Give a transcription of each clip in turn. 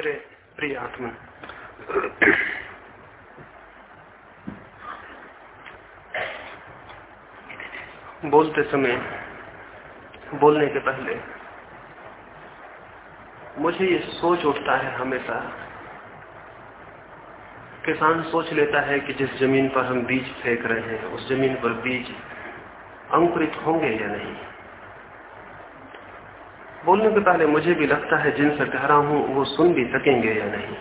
मेरे प्रिय आत्मा। बोलते समय, बोलने के पहले, मुझे ये सोच उठता है हमेशा। किसान सोच लेता है कि जिस ज़मीन पर हम बीज फेंक रहे हैं, उस ज़मीन पर बीज अंकुरित होंगे या नहीं। बोलने के पहले मुझे भी लगता है जिनसे कह रहा हूँ, वो सुन भी सकेंगे या नहीं।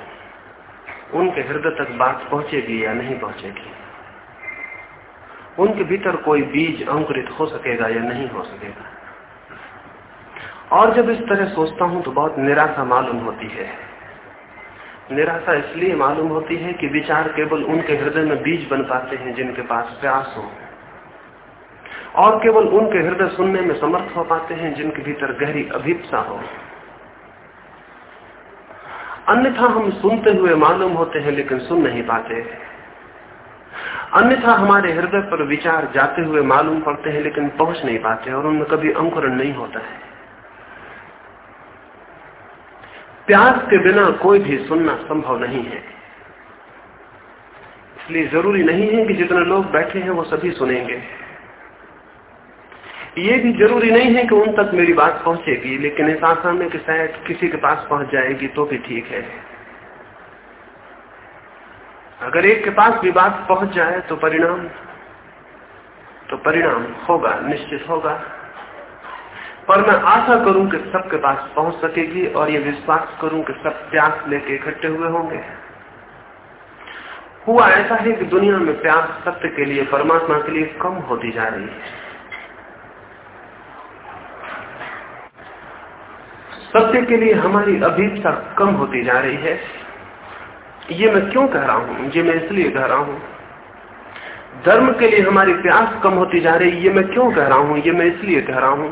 उनके हृदय तक बात पहुंचेगी या नहीं पहुंचेगी। उनके भीतर कोई बीज अंकुरित हो सकेगा या नहीं हो सकेगा। और जब इस तरह सोचता हूँ तो बहुत निराशा मालूम होती है। निराशा इसलिए मालूम होती है कि विचार केवल उनके हृदय में बीज बन पाते हैं जिनके पास प्यास हो। और केवल उनके हृदय सुनने में समर्थ हो पाते हैं, जिनके भीतर गहरी अभिप्सा हो। अन्यथा हम सुनते हुए मालूम होते हैं, लेकिन सुन नहीं पाते। अन्यथा हमारे हृदय पर विचार जाते हुए मालूम पड़ते हैं, लेकिन पहुँच नहीं पाते और उनमें कभी अंकुरण नहीं होता है। प्यास के बिना कोई भी सुनना संभव नहीं है। इसलिए ज़रूरी नहीं है कि जितने लोग बैठे हैं, वो सभी सुनेंगे। ये भी ज़रूरी नहीं है कि उन तक मेरी बात पहुंचेगी लेकिन इस आशा में कि शायद किसी के पास पहुँच जाएगी तो भी ठीक है। अगर एक के पास भी बात पहुँच जाए तो परिणाम तो परिणाम होगा, निश्चित होगा। पर मैं आशा करूँ कि सबके पास पहुँच सकेगी और ये विश्वास करूँ कि सब प्यास लेके इकट्ठे हुए होंगे। हुआ ऐसा है कि दुनिया में प्यास सत्य के लिए, परमात्मा के लिए कम होती जा रही है। सत्य के लिए हमारी अभीपता कम होती जा रही है। ये मैं क्यों कह रहा हूँ? ये मैं इसलिए कह रहा हूँ, धर्म के लिए हमारी प्यास कम होती जा रही है, ये मैं क्यों कह रहा हूँ? ये मैं इसलिए कह रहा हूँ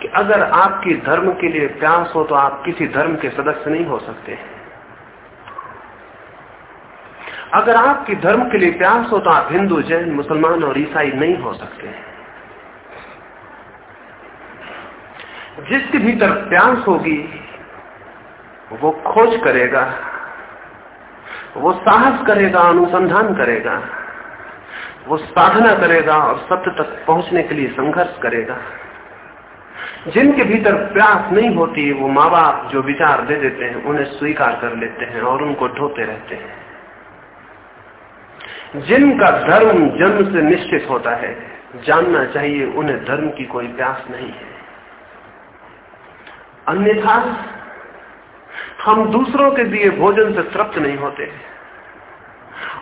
कि अगर आपकी धर्म के लिए प्यास हो तो आप किसी धर्म के सदस्य नहीं हो सकते। अगर आपकी धर्म के लिए प्यास हो तो आप हिंदू, जैन, मुसलमान और ईसाई नहीं हो सकते। जिसके भीतर प्यास होगी, वो खोज करेगा, वो साहस करेगा, अनुसंधान करेगा, वो साधना करेगा और सत्य तक पहुँचने के लिए संघर्ष करेगा। जिनके भीतर प्यास नहीं होती, वो माँ बाप जो विचार दे देते हैं, उन्हें स्वीकार कर लेते हैं और उनको ढोते रहते हैं। जिनका धर्म जन्म से निश्चित होता है, जानना चाहिए उन्हें धर्म की कोई प्यास नहीं है। अन्यथा हम दूसरों के दिए भोजन से तृप्त नहीं होते।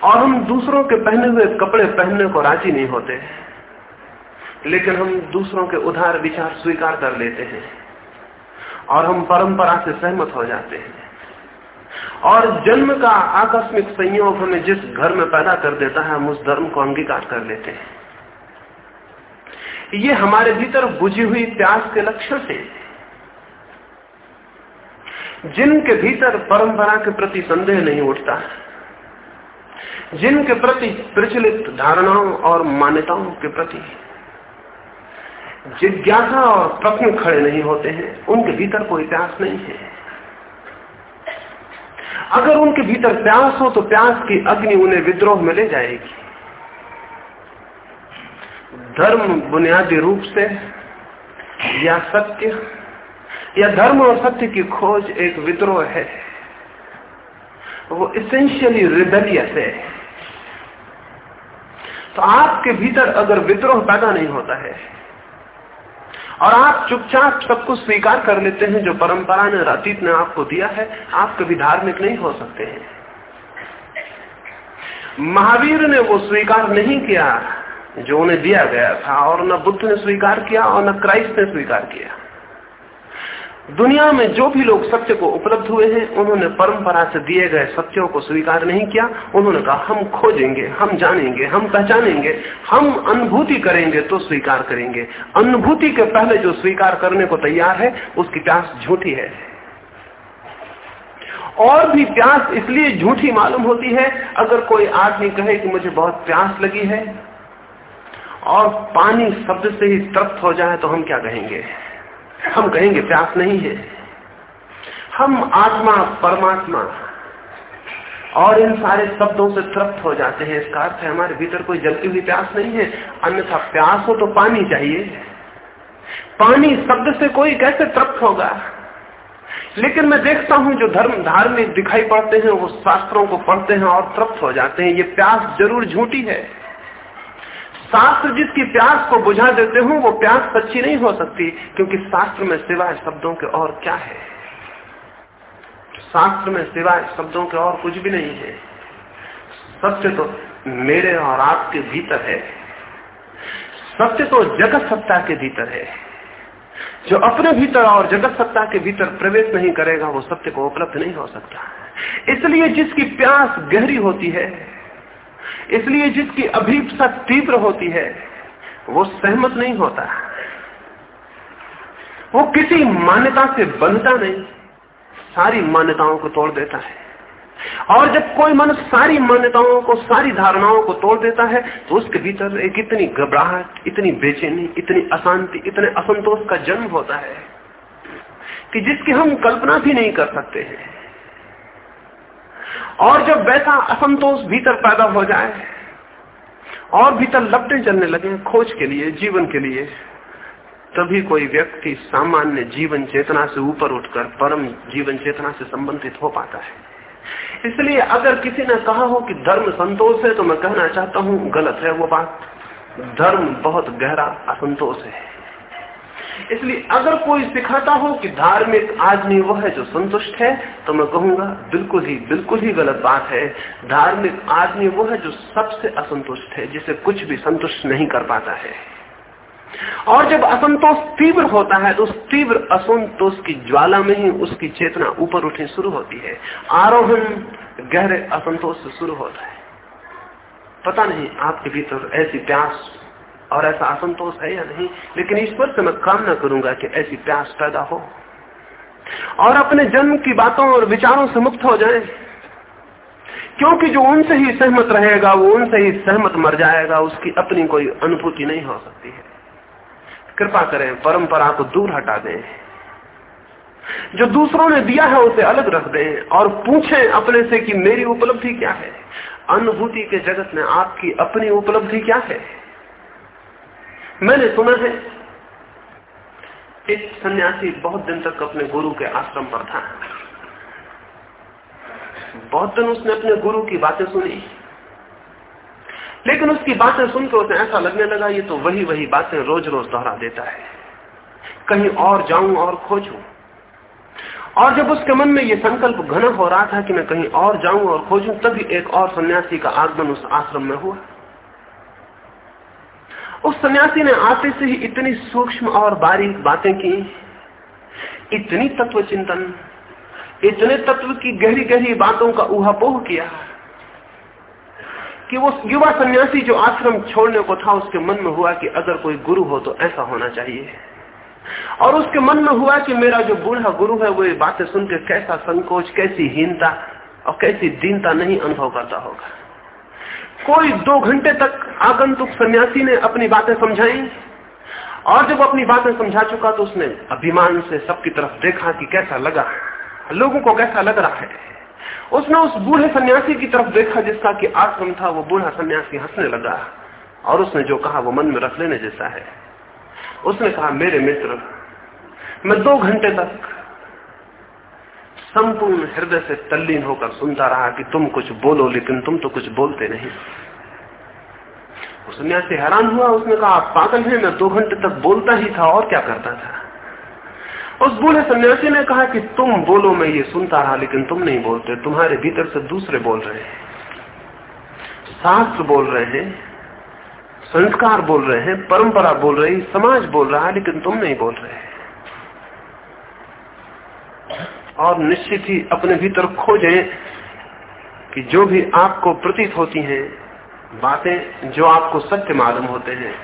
और हम दूसरों के पहने हुए कपड़े पहनने को राज़ी नहीं होते। लेकिन हम दूसरों के उधार विचार स्वीकार कर लेते हैं और हम परंपरा से सहमत हो जाते हैं। और जन्म का आकस्मिक संयोग हमें जिस घर में पैदा कर देता है, हम उस धर्म को अंगीकार कर लेते हैं। ये हमारे भीतर बुझी हुई प्यास के लक्षण है जिनके भीतर परंपरा के प्रति संदेह नहीं उठता, जिनके प्रति प्रचलित धारणाओं और मान्यताओं के प्रति जिज्ञासा और प्रश्न खड़े नहीं होते हैं, उनके भीतर कोई प्यास नहीं है। अगर उनके भीतर प्यास हो तो प्यास की अग्नि उन्हें विद्रोह में ले जाएगी। धर्म बुनियादी रूप से या सत्य या धर्म और सत्य की खोज एक विद्रोह है। वो इसेंशियली रिबेलियस है। तो आपके भीतर अगर विद्रोह पैदा नहीं होता है, और आप चुपचाप सब कुछ स्वीकार कर लेते हैं जो परंपरा ने अतीत ने आपको दिया है, आप कभी धार्मिक नहीं हो सकते हैं। महावीर ने वो स्वीकार नहीं किया जो उन्हें दिया गया था, और न बुद्ध ने स्वीकार किया और न क्राइस्ट ने स्वीकार किया। दुनिया में जो भी लोग सत्य को उपलब्ध हुए हैं, उन्होंने परंपरा से दिए गए सत्यों को स्वीकार नहीं किया। उन्होंने कहा, हम खोजेंगे, हम जानेंगे, हम पहचानेंगे, हम अनुभूति करेंगे तो स्वीकार करेंगे। अनुभूति के पहले जो स्वीकार करने को तैयार है, उसकी प्यास झूठी है। और भी प्यास इसलिए झूठी मालूम होती है, अगर कोई आदमी कहे कि मुझे बहुत प्यास लगी है, और पानी शब्द से ही तृप्त हो जाए तो हम क्या कहेंगे? हम कहेंगे, प्यास नहीं है। हम आत्मा, परमात्मा और इन सारे शब्दों से तृप्त हो जाते हैं। इसका अर्थ है, हमारे भीतर कोई जलती हुई प्यास नहीं है। अन्यथा प्यास हो तो पानी चाहिए। पानी शब्द से कोई कैसे तृप्त होगा? लेकिन मैं देखता हूँ, जो धर्म, धार्मिक दिखाई पड़ते हैं, वो शास्त्रों को पढ़ते हैं और तृप्त हो जाते हैं। ये प्यास ज़रूर झूठी है। शास्त्र जिसकी प्यास को बुझा देते हो, वो प्यास सच्ची नहीं हो सकती, क्योंकि शास्त्र में सिवाय शब्दों के और क्या है? शास्त्र में सिवाय शब्दों के और कुछ भी नहीं है। सत्य तो मेरे और आपके भीतर है। सत्य तो जगत सत्ता के भीतर है। जो अपने भीतर और जगत सत्ता के भीतर प्रवेश नहीं करेगा, वो सत्य को उपलब्ध नहीं हो सकता। इसलिए जिसकी प्यास गहरी होती है इसलिए जिसकी अभीपसा तीव्र होती है, वो सहमत नहीं होता। वो किसी मान्यता से बंधता नहीं, सारी मान्यताओं को तोड़ देता है। और जब कोई मनुष्य सारी मान्यताओं को, सारी धारणाओं को तोड़ देता है तो उसके भीतर एक इतनी घबराहट, इतनी बेचैनी, इतनी अशांति, इतने असंतोष का जन्म होता है कि जिसकी हम कल्पना भी नहीं कर सकते हैं। और जब वैसा असंतोष भीतर पैदा हो जाए, और भीतर लपटे चलने लगे खोज के लिए, जीवन के लिए, तभी कोई व्यक्ति सामान्य जीवन चेतना से ऊपर उठकर परम जीवन चेतना से संबंधित हो पाता है। इसलिए अगर किसी ने कहा हो कि धर्म संतोष है तो मैं कहना चाहता हूँ, गलत है वो बात। धर्म बहुत गहरा असंतोष है। इसलिए अगर कोई सिखाता हो कि धार्मिक आदमी वह है जो संतुष्ट है तो मैं कहूँगा, बिल्कुल ही बिल्कुल ही गलत बात है। धार्मिक आदमी वो है जो सबसे असंतुष्ट है, जिसे कुछ भी संतुष्ट नहीं कर पाता है। और जब असंतोष तीव्र होता है तो उस तीव्र असंतोष की ज्वाला में ही उसकी चेतना ऊपर उठनी शुरू होती है। आरोहण, गहरे असंतोष से शुरू होता है। पता नहीं, आपके भीतर ऐसी प्यास और ऐसा असंतोष है या नहीं? लेकिन ईश्वर से मैं कामना करूँगा कि ऐसी प्यास पैदा हो और अपने जन्म की बातों और विचारों से मुक्त हो जाए। क्योंकि जो उनसे ही सहमत रहेगा, वो उनसे ही सहमत मर जाएगा, उसकी अपनी कोई अनुभूति नहीं हो सकती है। कृपा करें, परंपरा को दूर हटा दें। जो दूसरों ने दिया है, उसे अलग रख दें और पूछें अपने से कि मेरी उपलब्धि क्या है? अनुभूति के जगत में आपकी अपनी उपलब्धि क्या है? मैंने सुना है। एक सन्यासी बहुत दिन तक अपने गुरु के आश्रम पर था। बहुत दिन उसने अपने गुरु की बातें सुनी। लेकिन उसकी बातें सुनकर उसे ऐसा लगने लगा, ये तो वही वही बातें रोज रोज दोहरा देता है। कहीं और जाऊँ और खोजूं। और जब उसके मन में ये संकल्प घना हो रहा था कि मैं कहीं और जाऊँ और खोजूं, तभी एक और सन्यासी का आगमन उस आश्रम में हुआ। उस सन्यासी ने आते से ही इतनी सूक्ष्म और बारीक बातें की, इतनी तत्व चिंतन, इतने तत्व की गहरी गहरी बातों का उहापोह किया कि वो युवा सन्यासी जो आश्रम छोड़ने को था, उसके मन में हुआ कि अगर कोई गुरु हो तो ऐसा होना चाहिए। और उसके मन में हुआ कि मेरा जो बूढ़ा गुरु है, वो ये बातें सुनकर कैसा संकोच, कैसी हीनता और कैसी दीनता नहीं अनुभव करता होगा। कोई दो घंटे तक आगंतुक सन्यासी ने अपनी बातें समझाई, और जब अपनी बातें समझा चुका तो उसने अभिमान से सबकी तरफ़ देखा कि कैसा लगा, लोगों को कैसा लग रहा है। उसने उस बूढ़े सन्यासी की तरफ़ देखा जिसका कि आश्रम था, वो बूढ़ा सन्यासी हंसने लगा, और उसने जो कहा वो मन में रख लेने जैसा है। उसने कहा, मेरे मित्र, मैं दो घंटे तक संपूर्ण हृदय से तल्लीन होकर सुनता रहा कि तुम कुछ बोलो, लेकिन तुम तो कुछ बोलते नहीं। उस सन्यासी हैरान हुआ, उसने कहा, आप पागल हैं, मैं दो घंटे तक बोलता ही था, और क्या करता था? उस बूढ़े सन्यासी ने कहा कि, तुम बोलो, मैं ये सुनता रहा, लेकिन तुम नहीं बोलते, तुम्हारे भीतर से दूसरे बोल रहे हैं, शास्त्र बोल रहे हैं, संस्कार बोल रहे हैं, परंपरा बोल रही, समाज बोल रहा है लेकिन तुम नहीं बोल रहे और निश्चित ही अपने भीतर खोजें कि जो भी आपको प्रतीत होती हैं, बातें जो आपको सत्य मालूम होते हैं,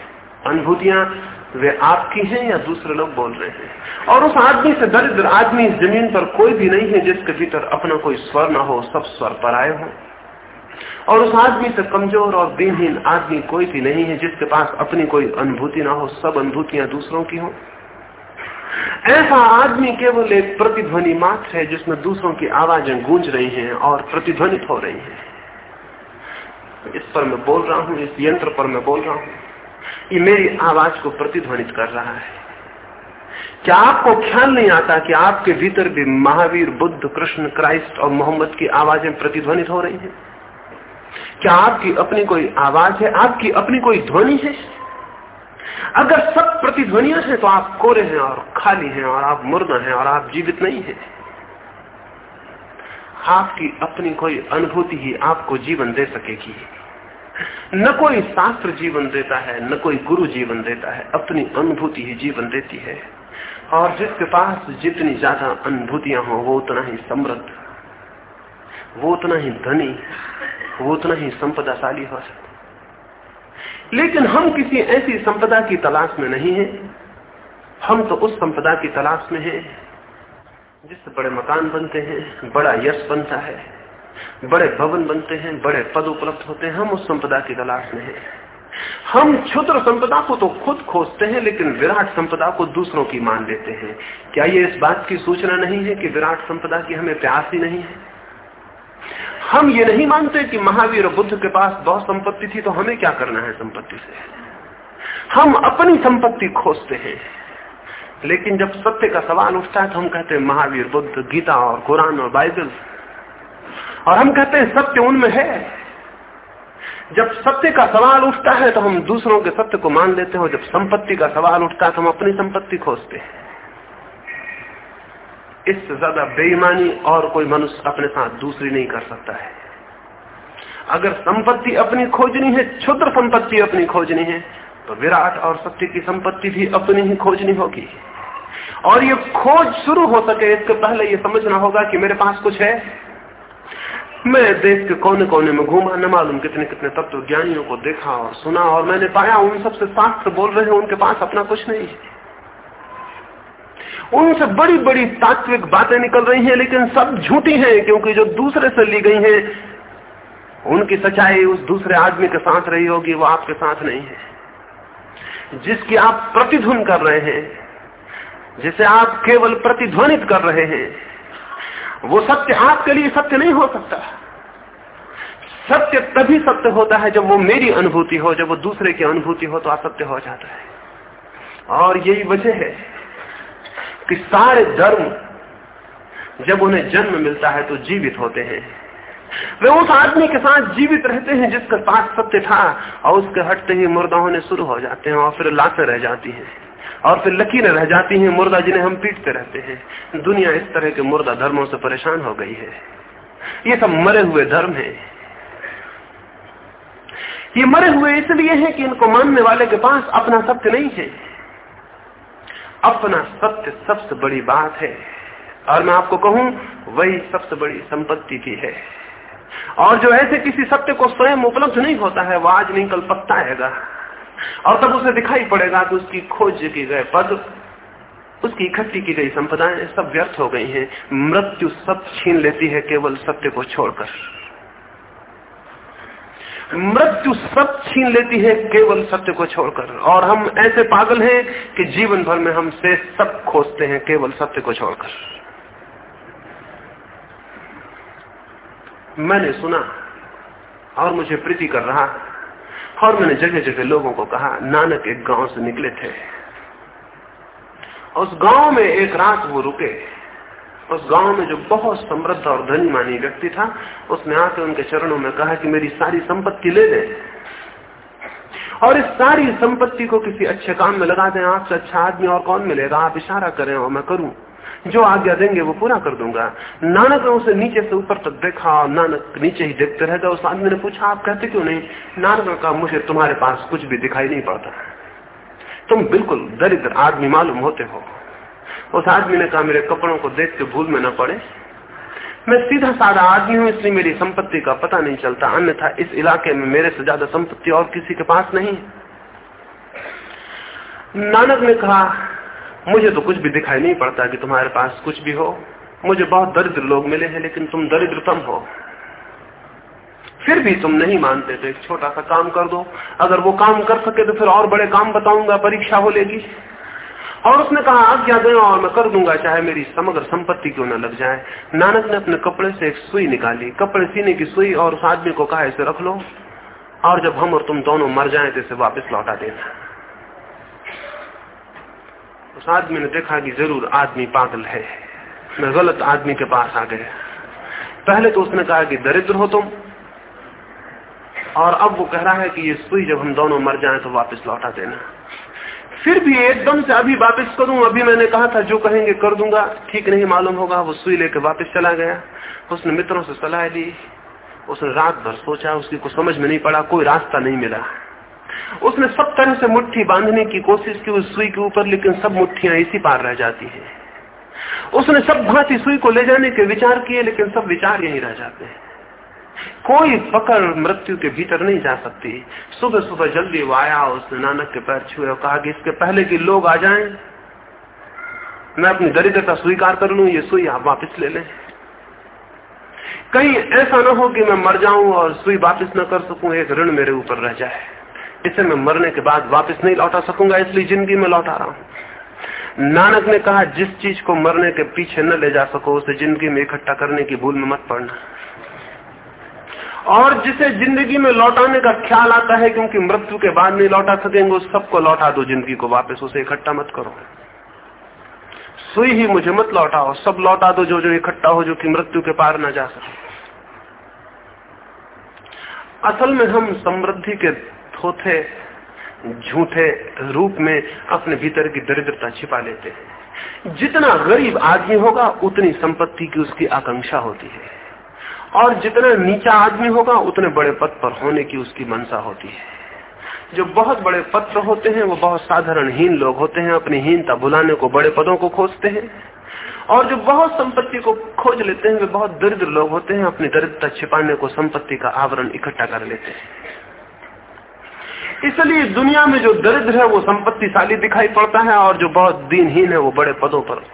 अनुभूतियाँ वे आपकी हैं या दूसरे लोग बोल रहे हैं? और उस आदमी से दरिद्र आदमी इस ज़मीन पर कोई भी नहीं है जिसके भीतर अपना कोई स्वर ना हो, सब स्वर पर आए हो। और उस आदमी से कमज़ोर और दिनहीन आदमी कोई भी नहीं है जिसके पास अपनी कोई अनुभूति ना हो, सब अनुभूतियाँ दूसरों की हो। ऐसा आदमी केवल एक प्रतिध्वनि मात्र है, जिसमें दूसरों की आवाज़ें गूंज रही हैं और प्रतिध्वनित हो रही हैं। इस पर मैं बोल रहा हूँ, इस यंत्र पर मैं बोल रहा हूँ ये मेरी आवाज़ को प्रतिध्वनित कर रहा है। क्या आपको ख्याल नहीं आता कि आपके भीतर भी महावीर, बुद्ध, कृष्ण, क्राइस्ट और मोहम्मद की आवाज़ें प्रतिध्वनित हो रही हैं? क्या आपकी अपनी कोई आवाज़ है? आपकी अपनी कोई ध्वनि है? अगर सब प्रतिध्वनिया हैं तो आप कोरे हैं और खाली हैं और आप मुर्दा हैं और आप जीवित नहीं हैं। आपकी अपनी कोई अनुभूति ही आपको जीवन दे सकेगी। न कोई शास्त्र जीवन देता है, न कोई गुरु जीवन देता है, अपनी अनुभूति ही जीवन देती है। और जिसके पास जितनी ज़्यादा अनुभूतियाँ हो, वो उतना ही समृद्ध, वो उतना ही धनी, वो उतना ही संपदाशाली हो सकता लेकिन हम किसी ऐसी संपदा की तलाश में नहीं है। हम तो उस संपदा की तलाश में हैं जिससे बड़े मकान बनते हैं, बड़ा यश बनता है, बड़े भवन बनते हैं, बड़े पद उपलब्ध होते हैं। हम उस संपदा की तलाश में हैं। हम क्षुद्र संपदा को तो खुद खोजते हैं, लेकिन विराट संपदा को दूसरों की मान लेते हैं। क्या ये इस बात की सूचना नहीं है कि विराट संपदा की हमें प्यास ही नहीं है? हम ये नहीं मानते कि महावीर बुद्ध के पास बहुत संपत्ति थी तो हमें क्या करना है संपत्ति से? हम अपनी संपत्ति खोजते हैं। लेकिन जब सत्य का सवाल उठता है तो हम कहते हैं, महावीर बुद्ध, गीता और कुरान और बाइबल। और हम कहते हैं, सत्य उनमें है। जब सत्य का सवाल उठता है तो हम दूसरों के सत्य को मान लेते हैं जब संपत्ति का सवाल उठता है तो हम अपनी संपत्ति खोजते हैं। इससे ज़्यादा बेईमानी और कोई मनुष्य अपने साथ दूसरी नहीं कर सकता है। अगर संपत्ति अपनी खोजनी है, क्षुद्र संपत्ति अपनी खोजनी है तो विराट और सत्य की संपत्ति भी अपनी ही खोजनी होगी। और ये खोज शुरू हो सके, इसके पहले ये समझना होगा कि मेरे पास कुछ है। मैं देश के कोने कोने में घूमा, न मालूम कितने कितने तत्व ज्ञानियों को देखा और सुना, और मैंने पाया उन सबसे शास्त्र बोल रहे हैं, उनके पास अपना कुछ नहीं है। उनसे बड़ी बड़ी तात्विक बातें निकल रही हैं, लेकिन सब झूठी हैं, क्योंकि जो दूसरे से ली गई हैं, उनकी सच्चाई उस दूसरे आदमी के साथ रही होगी, वो आपके साथ नहीं है। जिसकी आप प्रतिध्वन कर रहे हैं, जिसे आप केवल प्रतिध्वनित कर रहे हैं, वो सत्य आपके लिए सत्य नहीं हो सकता। सत्य तभी सत्य होता है जब वो मेरी अनुभूति हो, जब वो दूसरे की अनुभूति हो तो असत्य हो जाता है। और यही वजह है कि सारे धर्म जब उन्हें जन्म मिलता है तो जीवित होते हैं। वे उस आदमी के साथ जीवित रहते हैं जिसका पास सत्य था और उसके हटते ही मुर्दा होने शुरू हो जाते हैं और फिर लाशें रह जाती हैं और फिर लकीरें रह जाती हैं मुर्दा जिन्हें हम पीटते रहते हैं। दुनिया इस तरह के मुर्दा धर्मों से परेशान हो गई है। ये सब मरे हुए धर्म है। ये मरे हुए इसलिए है कि इनको मानने वाले के पास अपना सत्य नहीं है। अपना सत्य सबसे बड़ी बात है। और मैं आपको कहूँ, वही सबसे बड़ी संपत्ति भी है। और जो ऐसे किसी सत्य को स्वयं उपलब्ध नहीं होता है, वो आज नहीं, कल आएगा और तब उसे दिखाई पड़ेगा कि उसकी खोज की गए पद, उसकी इकट्ठी की गई संपदाएँ सब व्यर्थ हो गई हैं। मृत्यु सब छीन लेती है केवल सत्य को छोड़कर। मृत्यु सब छीन लेती है, केवल सत्य को छोड़कर। और हम ऐसे पागल हैं कि जीवन भर में हम से सब खोजते हैं, केवल सत्य को छोड़कर। मैंने सुना और मुझे प्रीति कर रहा और मैंने जगह जगह लोगों को कहा, नानक एक गाँव से निकले थे। उस गाँव में एक रात वो रुके। उस गाँव में जो बहुत समृद्ध और धनी मानी व्यक्ति था, उसने आके उनके चरणों में कहा कि मेरी सारी संपत्ति ले ले। और इस सारी संपत्ति को किसी अच्छे काम में लगा दें, आपसे अच्छा आदमी और कौन मिलेगा? आप इशारा करें और मैं करूँ। जो आज्ञा देंगे वो पूरा कर दूँगा। नानक ने उसे नीचे से ऊपर तक देखा और नानक नीचे ही देखते रह गए। उस आदमी ने पूछा, आप कहते क्यों नहीं? नानक ने कहा, मुझे तुम्हारे पास कुछ भी दिखाई नहीं पड़ता। तुम बिल्कुल दरिद्र आदमी मालूम होते हो। उस आदमी ने कहा, मेरे कपड़ों को देख के भूल में न पड़े। मैं सीधा साधा आदमी हूँ, इसलिए मेरी संपत्ति का पता नहीं चलता। अन्यथा इस इलाके में मेरे से ज़्यादा संपत्ति और किसी के पास नहीं नानक ने कहा, मुझे तो कुछ भी दिखाई नहीं पड़ता कि तुम्हारे पास कुछ भी हो। मुझे बहुत दरिद्र लोग मिले हैं, लेकिन तुम दरिद्रतम हो। फिर भी तुम नहीं मानते तो एक छोटा सा काम कर दो। अगर वो काम कर सके तो फिर और बड़े काम बताऊँगा, परीक्षा हो लेगी। और उसने कहा आज्ञा दे और मैं कर दूँगा, चाहे मेरी समग्र संपत्ति क्यों न लग जाए। नानक ने अपने कपड़े से एक सुई निकाली। कपड़े सीने की सुई और उस आदमी को कहा, इसे रख लो और जब हम और तुम दोनों मर जाए तो इसे वापस लौटा देना। उस आदमी ने देखा कि ज़रूर आदमी पागल है। मैं गलत आदमी के पास आ गया। पहले तो उसने कहा कि दरिद्र हो तुम। और अब वो कह रहा है कि ये सुई जब हम दोनों मर जाएँ तो वापस लौटा देना। फिर भी एकदम से अभी वापस करूँ, अभी मैंने कहा था, जो कहेंगे कर दूँगा। ठीक नहीं मालूम होगा, वो सुई लेकर वापस चला गया। उसने मित्रों से सलाह ली। उसने रात भर सोचा, उसकी कुछ समझ में नहीं पड़ा, कोई रास्ता नहीं मिला। उसने सब तरह से मुट्ठी बांधने की कोशिश की उस सुई के ऊपर, लेकिन सब मुट्ठियाँ इसी पार रह जाती है। उसने सब भांति सुई को ले जाने के विचार किए, लेकिन सब विचार यही रह जाते हैं। कोई पकड़ मृत्यु के भीतर नहीं जा सकती। सुबह सुबह जल्दी वो आया, उसने नानक के पैर छुए और कहा कि इसके पहले कि लोग आ जाएँ, मैं अपनी दरिद्रता स्वीकार कर लू, ये सुई आप वापस ले लें। कहीं ऐसा ना हो कि मैं मर जाऊँ और सुई वापस न कर सकूँ, एक ऋण मेरे ऊपर रह जाए। इसे मैं मरने के बाद वापस नहीं लौटा सकूँगा, इसलिए ज़िंदगी में लौटा रहा हूँ। नानक ने कहा, जिस चीज़ को मरने के पीछे न ले जा सको, उसे ज़िंदगी में इकट्ठा करने की भूल में मत पड़ना। और जिसे ज़िंदगी में लौटाने का ख्याल आता है, क्योंकि मृत्यु के बाद नहीं लौटा सकेंगे, उस सबको लौटा दो ज़िंदगी को वापस, उसे इकट्ठा मत करो। सुई ही मुझे मत लौटाओ, सब लौटा दो जो जो इकट्ठा हो, जो कि मृत्यु के पार ना जा सके। असल में हम समृद्धि के थोथे, झूठे रूप में अपने भीतर की दरिद्रता छिपा लेते हैं। जितना गरीब आदमी होगा, उतनी संपत्ति की उसकी आकांक्षा होती है। और जितना नीचा आदमी होगा, उतने बड़े पद पर होने की उसकी मंशा होती है। जो बहुत बड़े पद पर होते हैं, वो बहुत साधारण हीन लोग होते हैं, अपनी हीनता भुलाने को बड़े पदों को खोजते हैं। और जो बहुत संपत्ति को खोज लेते हैं, वे बहुत दरिद्र लोग होते हैं, अपनी दरिद्रता छिपाने को संपत्ति का आवरण इकट्ठा कर लेते हैं। इसलिए दुनिया में जो दरिद्र है, वो संपत्तिशाली दिखाई पड़ता है, और जो बहुत दीनहीन है, वो बड़े पदों पर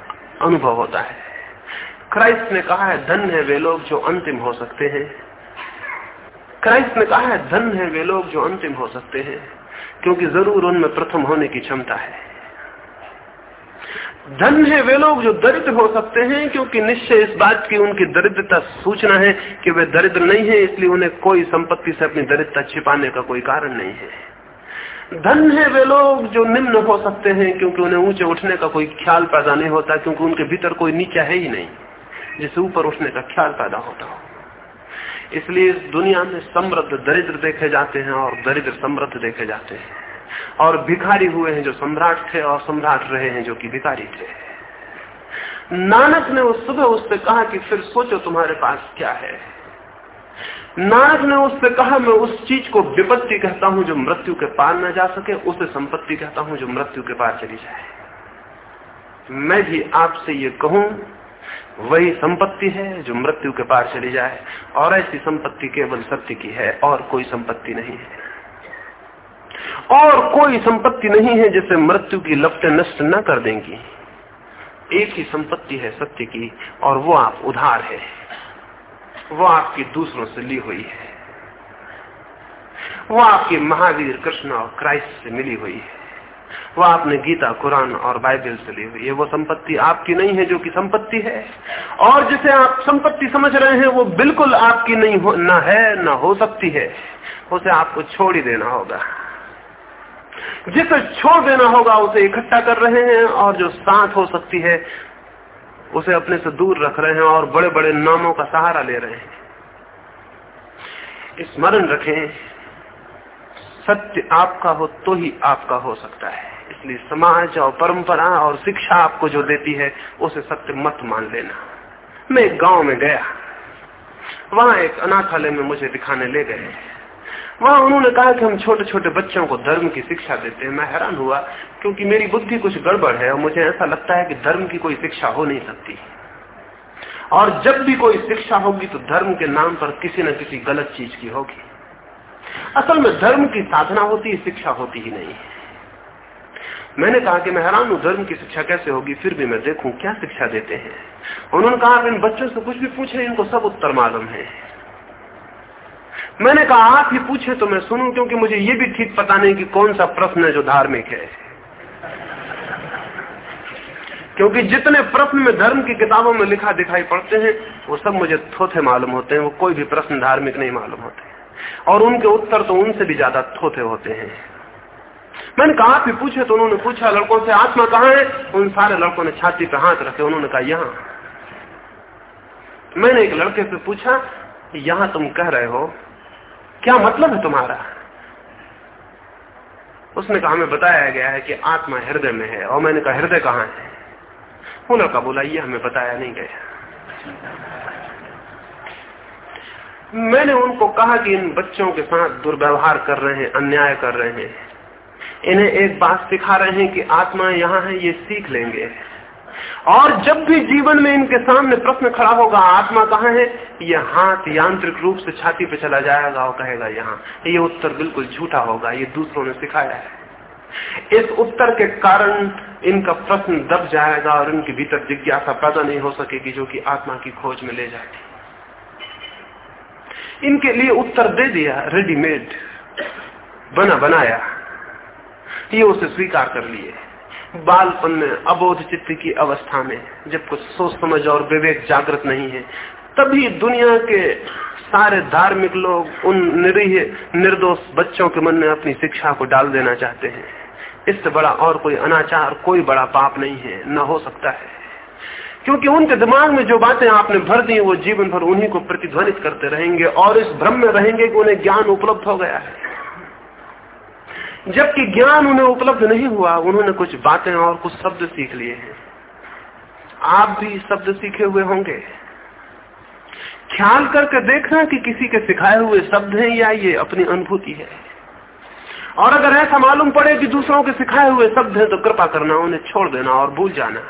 अनुभव होता है। क्राइस्ट ने कहा है, धन है वे लोग जो अंतिम हो सकते हैं। क्राइस्ट ने कहा है, धन है वे लोग जो अंतिम हो सकते हैं, क्योंकि ज़रूर उनमें प्रथम होने की क्षमता है। धन है वे लोग जो दरिद्र हो सकते हैं, क्योंकि निश्चय इस बात की उनकी दरिद्रता सूचना है कि वे दरिद्र नहीं है, इसलिए उन्हें कोई संपत्ति से अपनी दरिद्रता छिपाने का कोई कारण नहीं है। धन है वे लोग जो निम्न हो सकते हैं, क्योंकि उन्हें ऊँचे उठने का कोई ख्याल पैदा नहीं होता, क्योंकि उनके भीतर कोई नीचा है ही नहीं। जिसे ऊपर उठने का ख्याल पैदा होता हो। इसलिए इस दुनिया में समृद्ध दरिद्र देखे जाते हैं और दरिद्र समृद्ध देखे जाते हैं। और भिखारी हुए हैं जो सम्राट थे और सम्राट रहे हैं जो कि भिखारी थे। नानक ने उस सुबह उससे कहा कि फिर सोचो तुम्हारे पास क्या है। नानक ने उससे कहा, मैं उस चीज़ को विपत्ति कहता हूँ जो मृत्यु के पार न जा सके, उसे संपत्ति कहता हूँ जो मृत्यु के पार चली जाए। मैं भी आपसे ये कहूँ वही संपत्ति है जो मृत्यु के पार चली जाए। और ऐसी संपत्ति केवल सत्य की है, और कोई संपत्ति नहीं है। और कोई संपत्ति नहीं है जिसे मृत्यु की लपटें नष्ट न कर देंगी। एक ही संपत्ति है सत्य की, और वो आप उधार है। वो आपकी दूसरों से ली हुई है। वो आपकी महावीर कृष्ण और क्राइस्ट से मिली हुई है। वो आपने गीता, कुरान और बाइबल से ली हुई है। वो संपत्ति आपकी नहीं है जो कि संपत्ति है। और जिसे आप संपत्ति समझ रहे हैं, वो बिल्कुल आपकी नहीं हो, ना है, ना हो सकती है। उसे आपको छोड़ ही देना होगा। जिसे छोड़ देना होगा, उसे इकट्ठा कर रहे हैं और जो साथ हो सकती है, उसे अपने से दूर रख रहे हैं और बड़े बड़े नामों का सहारा ले रहे हैं। स्मरण रखें। सत्य आपका हो तो ही आपका हो सकता है। इसलिए समाज और परंपरा और शिक्षा आपको जो देती है, उसे सत्य मत मान लेना। मैं एक गाँव में गया। वहाँ एक अनाथालय में मुझे दिखाने ले गए। वहाँ उन्होंने कहा कि हम छोटे छोटे बच्चों को धर्म की शिक्षा देते हैं। मैं हैरान हुआ, क्योंकि मेरी बुद्धि कुछ गड़बड़ है और मुझे ऐसा लगता है कि धर्म की कोई शिक्षा हो नहीं सकती। और जब भी कोई शिक्षा होगी तो धर्म के नाम पर किसी न किसी गलत चीज़ की होगी। असल में धर्म की साधना होती है, शिक्षा होती ही नहीं। मैंने कहा कि मैं हैरान हूँ, धर्म की शिक्षा कैसे होगी, फिर भी मैं देखूँ क्या शिक्षा देते हैं। उन्होंने कहा, इन बच्चों से कुछ भी पूछे इनको सब उत्तर मालूम है। मैंने कहा, आप ही पूछे तो मैं सुनूं, क्योंकि मुझे ये भी ठीक पता नहीं कि कौन सा प्रश्न है जो धार्मिक है। क्योंकि जितने प्रश्न में धर्म की किताबों में लिखा दिखाई पड़ते हैं, वो सब मुझे थोथे मालूम होते हैं, वो कोई भी प्रश्न धार्मिक नहीं मालूम होते। और उनके उत्तर तो उनसे भी ज़्यादा थोथे होते हैं। मैंने कहा ही पूछे तो उन्होंने पूछा, लड़कों से, आत्मा कहाँ है? उन सारे लड़कों ने छाती पे हाथ रखे, उन्होंने कहा, यहाँ। मैंने एक लड़के से पूछा, यहाँ तुम कह रहे हो? क्या मतलब है तुम्हारा? उसने कहा, हमें बताया गया है कि आत्मा हृदय में है। और मैंने कहा, हृदय कहाँ है? वो लड़का बोला ये हमें बताया नहीं गया। मैंने उनको कहा कि इन बच्चों के साथ दुर्व्यवहार कर रहे हैं, अन्याय कर रहे हैं। इन्हें एक बात सिखा रहे हैं कि आत्मा यहाँ है, ये सीख लेंगे। और जब भी जीवन में इनके सामने प्रश्न खड़ा होगा, आत्मा कहाँ है, ये हाथ यांत्रिक रूप से छाती पे चला जाएगा और कहेगा, यहाँ, ये उत्तर बिल्कुल झूठा होगा, ये दूसरों ने सिखाया है। इस उत्तर के कारण इनका प्रश्न दब जाएगा और इनके भीतर जिज्ञासा पैदा नहीं हो सकेगी, जो कि आत्मा की खोज में ले जाती इनके लिए उत्तर दे दिया रेडीमेड बना, बनाया। ये उसे स्वीकार कर लिए। बालपन में, अबोध चित्त की अवस्था में, जब कुछ सोच समझ और विवेक जागृत नहीं है, तभी दुनिया के सारे धार्मिक लोग उन निरीह, निर्दोष बच्चों के मन में अपनी शिक्षा को डाल देना चाहते हैं। इससे बड़ा और कोई अनाचार, कोई बड़ा पाप नहीं है, न हो सकता है। क्योंकि उनके दिमाग में जो बातें आपने भर दी वो जीवन भर उन्हीं को प्रतिध्वनित करते रहेंगे और इस भ्रम में रहेंगे कि उन्हें ज्ञान उपलब्ध हो गया है। जबकि ज्ञान उन्हें उपलब्ध नहीं हुआ, उन्होंने कुछ बातें और कुछ शब्द सीख लिए हैं। आप भी शब्द सीखे हुए होंगे। ख्याल करके देखना कि किसी के सिखाए हुए शब्द हैं या ये अपनी अनुभूति है। और अगर ऐसा मालूम पड़े कि दूसरों के सिखाए हुए शब्द हैं तो कृपा करना, उन्हें छोड़ देना और भूल जाना।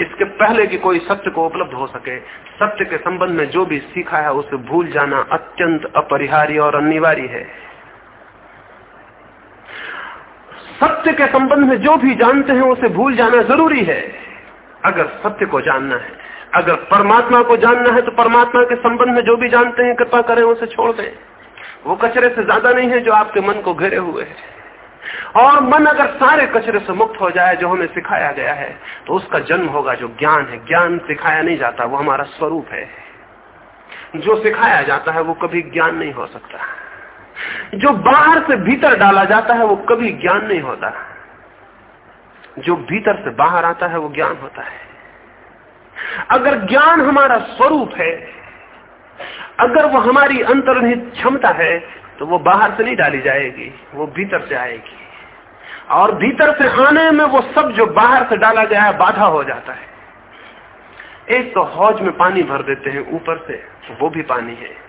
इसके पहले कि कोई सत्य को उपलब्ध हो सके, सत्य के संबंध में जो भी सीखा है उसे भूल जाना अत्यंत अपरिहार्य और अनिवार्य है। सत्य के संबंध में जो भी जानते हैं उसे भूल जाना ज़रूरी है। अगर सत्य को जानना है, अगर परमात्मा को जानना है तो परमात्मा के संबंध में जो भी जानते हैं, कृपा करें उसे छोड़ दें। वो कचरे से ज़्यादा नहीं है जो आपके मन को घेरे हुए है। और मन अगर सारे कचरे से मुक्त हो जाए जो हमें सिखाया गया है तो उसका जन्म होगा जो ज्ञान है। ज्ञान सिखाया नहीं जाता, वो हमारा स्वरूप है। जो सिखाया जाता है, वो कभी ज्ञान नहीं हो सकता। जो बाहर से भीतर डाला जाता है, वो कभी ज्ञान नहीं होता। जो भीतर से बाहर आता है, वो ज्ञान होता है। अगर ज्ञान हमारा स्वरूप है, अगर वो हमारी अंतर्निहित क्षमता है तो वो बाहर से नहीं डाली जाएगी, वो भीतर से आएगी। और भीतर से आने में वो सब जो बाहर से डाला गया है, बाधा हो जाता है। एक तो हौज में पानी भर देते हैं, ऊपर से वो भी पानी है।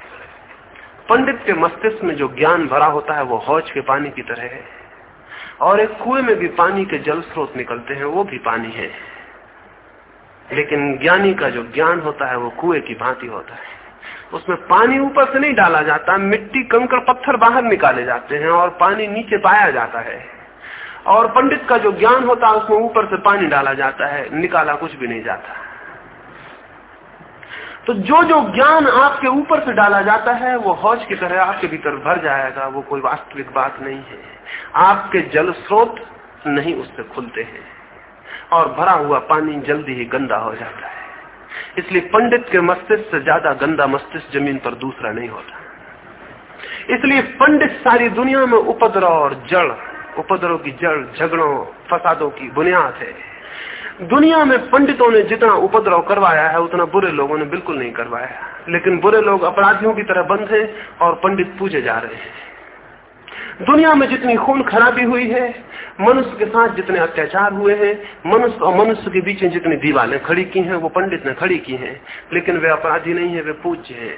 पंडित के मस्तिष्क में जो ज्ञान भरा होता है, वो हौज के पानी की तरह है। और एक कुएँ में भी पानी के जल स्रोत निकलते हैं, वो भी पानी है। लेकिन ज्ञानी का जो ज्ञान होता है, वो कुएँ की भांति होता है। उसमें पानी ऊपर से नहीं डाला जाता, मिट्टी कंकड़ पत्थर बाहर निकाले जाते हैं और पानी नीचे पाया जाता है। और पंडित का जो ज्ञान होता है उसमें ऊपर से पानी डाला जाता है, निकाला कुछ भी नहीं जाता। तो जो जो ज्ञान आपके ऊपर से डाला जाता है, वो हौज की तरह आपके भीतर भर जाएगा, वो कोई वास्तविक बात नहीं है। आपके जल स्रोत नहीं उससे खुलते हैं, और भरा हुआ पानी जल्दी ही गंदा हो जाता है। इसलिए पंडित के मस्तिष्क से ज़्यादा गंदा मस्तिष्क ज़मीन पर दूसरा नहीं होता। इसलिए पंडित सारी दुनिया में उपद्रव और जड़, उपद्रव की जड़, झगड़ों, फसादों की बुनियाद है। दुनिया में पंडितों ने जितना उपद्रव करवाया है, उतना बुरे लोगों ने बिल्कुल नहीं करवाया। लेकिन बुरे लोग अपराधियों की तरह बंद हैं और पंडित पूजे जा रहे हैं। दुनिया में जितनी खून खराबी हुई है, मनुष्य के साथ जितने अत्याचार हुए हैं, मनुष्य और मनुष्य के बीच जितनी दीवारें खड़ी की हैं, वो पंडित ने खड़ी की हैं, लेकिन वे अपराधी नहीं है, वे पूज्य हैं,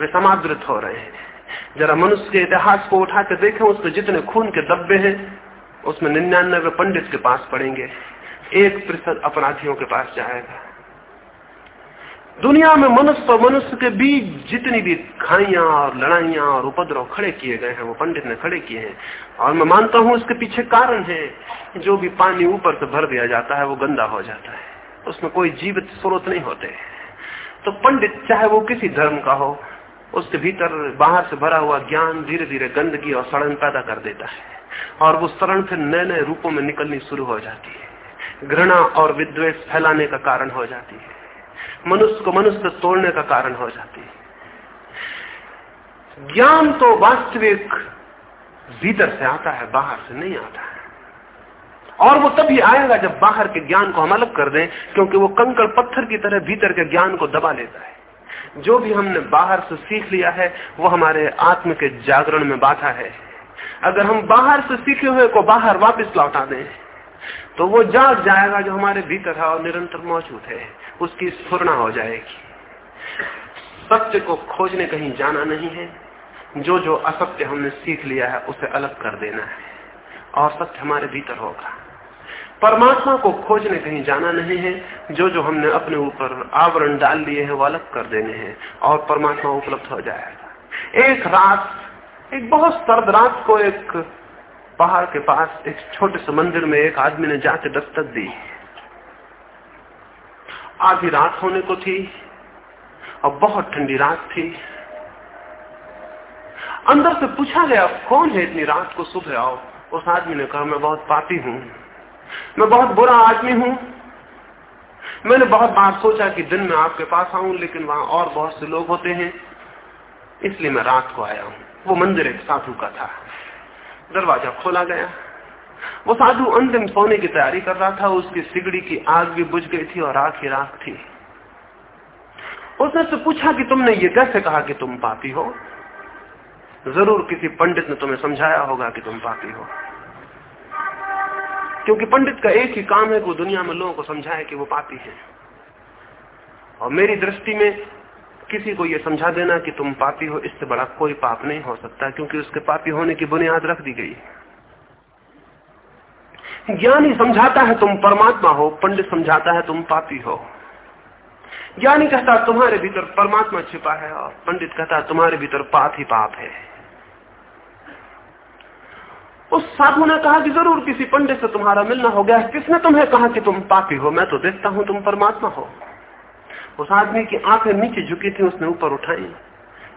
वे समादृत हो रहे हैं। जरा मनुष्य के इतिहास को उठा के देखें, उसमें जितने खून के दब्बे हैं, उसमें निन्यानबे पंडित के पास पड़ेंगे, एक प्रतिशत अपराधियों के पास जाएगा। दुनिया में मनुष्य और मनुष्य के बीच जितनी भी खाइया और लड़ाइयाँ और उपद्रव खड़े किए गए हैं, वो पंडित ने खड़े किए हैं। और मैं मानता हूँ इसके पीछे कारण है जो भी पानी ऊपर से भर दिया जाता है, वो गंदा हो जाता है। उसमें कोई जीवित स्रोत नहीं होते। तो पंडित, चाहे वो किसी धर्म का हो, उसके भीतर बाहर से भरा हुआ ज्ञान धीरे धीरे गंदगी और सड़न पैदा कर देता है। और वो सड़न फिर नए नए रूपों में निकलनी शुरू हो जाती है। घृणा और विद्वेष फैलाने का कारण हो जाती है। मनुष्य को मनुष्य तोड़ने का कारण हो जाती है। ज्ञान तो वास्तविक भीतर से आता है, बाहर से नहीं आता है। और वो तभी आएगा जब बाहर के ज्ञान को हम अलग कर दें, क्योंकि वो कंकड़ पत्थर की तरह भीतर के ज्ञान को दबा लेता है। जो भी हमने बाहर से सीख लिया है, वो हमारे आत्म के जागरण में बाधा है। अगर हम बाहर से सीखे हुए को बाहर वापस लौटा दें तो वो जाग जाएगा जो हमारे भीतर है और निरंतर मौजूद है। उसकी स्फुरना हो जाएगी। सत्य को खोजने कहीं जाना नहीं है। जो जो असत्य हमने सीख लिया है, उसे अलग कर देना है। और सत्य हमारे भीतर होगा। परमात्मा को खोजने कहीं जाना नहीं है। जो जो हमने अपने ऊपर आवरण डाल लिए हैं, वो अलग कर देने हैं। और परमात्मा उपलब्ध हो जाएगा। एक रात, एक बहुत सर्द रात को एक पहाड़ के पास, एक छोटे से मंदिर में एक आदमी ने जाके दस्तक दी। आधी रात होने को थी और बहुत ठंडी रात थी। अंदर से पूछा गया कौन है इतनी रात को सुबह आओ? उस आदमी ने कहा, मैं बहुत पापी हूँ। मैं बहुत बुरा आदमी हूँ। मैंने बहुत बार सोचा कि दिन में आपके पास आऊँ, लेकिन वहाँ और बहुत से लोग होते हैं, इसलिए मैं रात को आया हूँ। वो मंदिर एक साधु का था। दरवाज़ा खोला गया। वो साधु अंतिम सोने की तैयारी कर रहा था, उसकी सिगड़ी की आग भी बुझ गई थी और आग ही राख थी। उसने से पूछा कि तुमने ये कैसे कहा कि तुम पापी हो? ज़रूर किसी पंडित ने तुम्हें समझाया होगा कि तुम पापी हो। क्योंकि पंडित का एक ही काम है कि वो दुनिया में लोगों को समझाए कि वो पापी है। और मेरी दृष्टि में किसी को ये समझा देना कि तुम पापी हो, इससे बड़ा कोई पाप नहीं हो सकता, क्योंकि उसके पापी होने की बुनियाद रख दी गई ज्ञानी समझाता है तुम परमात्मा हो, पंडित समझाता है तुम पापी हो। ज्ञानी कहता तुम्हारे भीतर परमात्मा छिपा है और पंडित कहता तुम्हारे भीतर पाप ही पाप है। उस साधु ने कहा कि ज़रूर किसी पंडित से तुम्हारा मिलना हो गया किसने तुम्हें कहा कि तुम पापी हो? मैं तो देखता हूँ तुम परमात्मा हो। उस आदमी की आँखें नीचे झुकी थी, उसने ऊपर उठाई।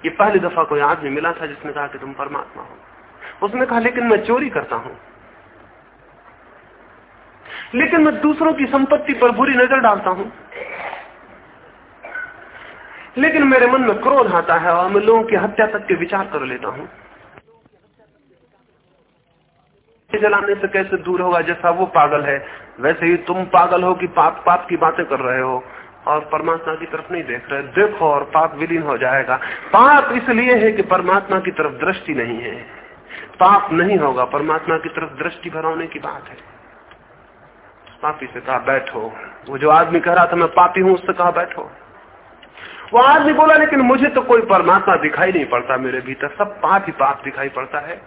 ये पहली दफ़ा कोई आदमी मिला था जिसने कहा कि तुम परमात्मा हो। उसने कहा, लेकिन मैं चोरी करता हूँ। लेकिन मैं दूसरों की संपत्ति पर बुरी नज़र डालता हूँ। लेकिन मेरे मन में क्रोध आता है और मैं लोगों की हत्या तक के विचार कर लेता हूँ। जलाने से कैसे दूर होगा जैसा वो पागल है? वैसे ही तुम पागल हो कि पाप पाप की बातें कर रहे हो और परमात्मा की तरफ़ नहीं देख रहे। देखो और पाप विलीन हो जाएगा। पाप इसलिए है कि परमात्मा की तरफ़ दृष्टि नहीं है। पाप नहीं होगा, परमात्मा की तरफ़ दृष्टि भराने की बात है। पापी से कहा, बैठो। वो जो आदमी कह रहा था, मैं पापी हूँ, उससे कहा, बैठो। वो आदमी बोला, लेकिन मुझे तो कोई परमात्मा दिखाई नहीं पड़ता मेरे भीतर। सब पाप ही पाप दिखाई पड़ता है।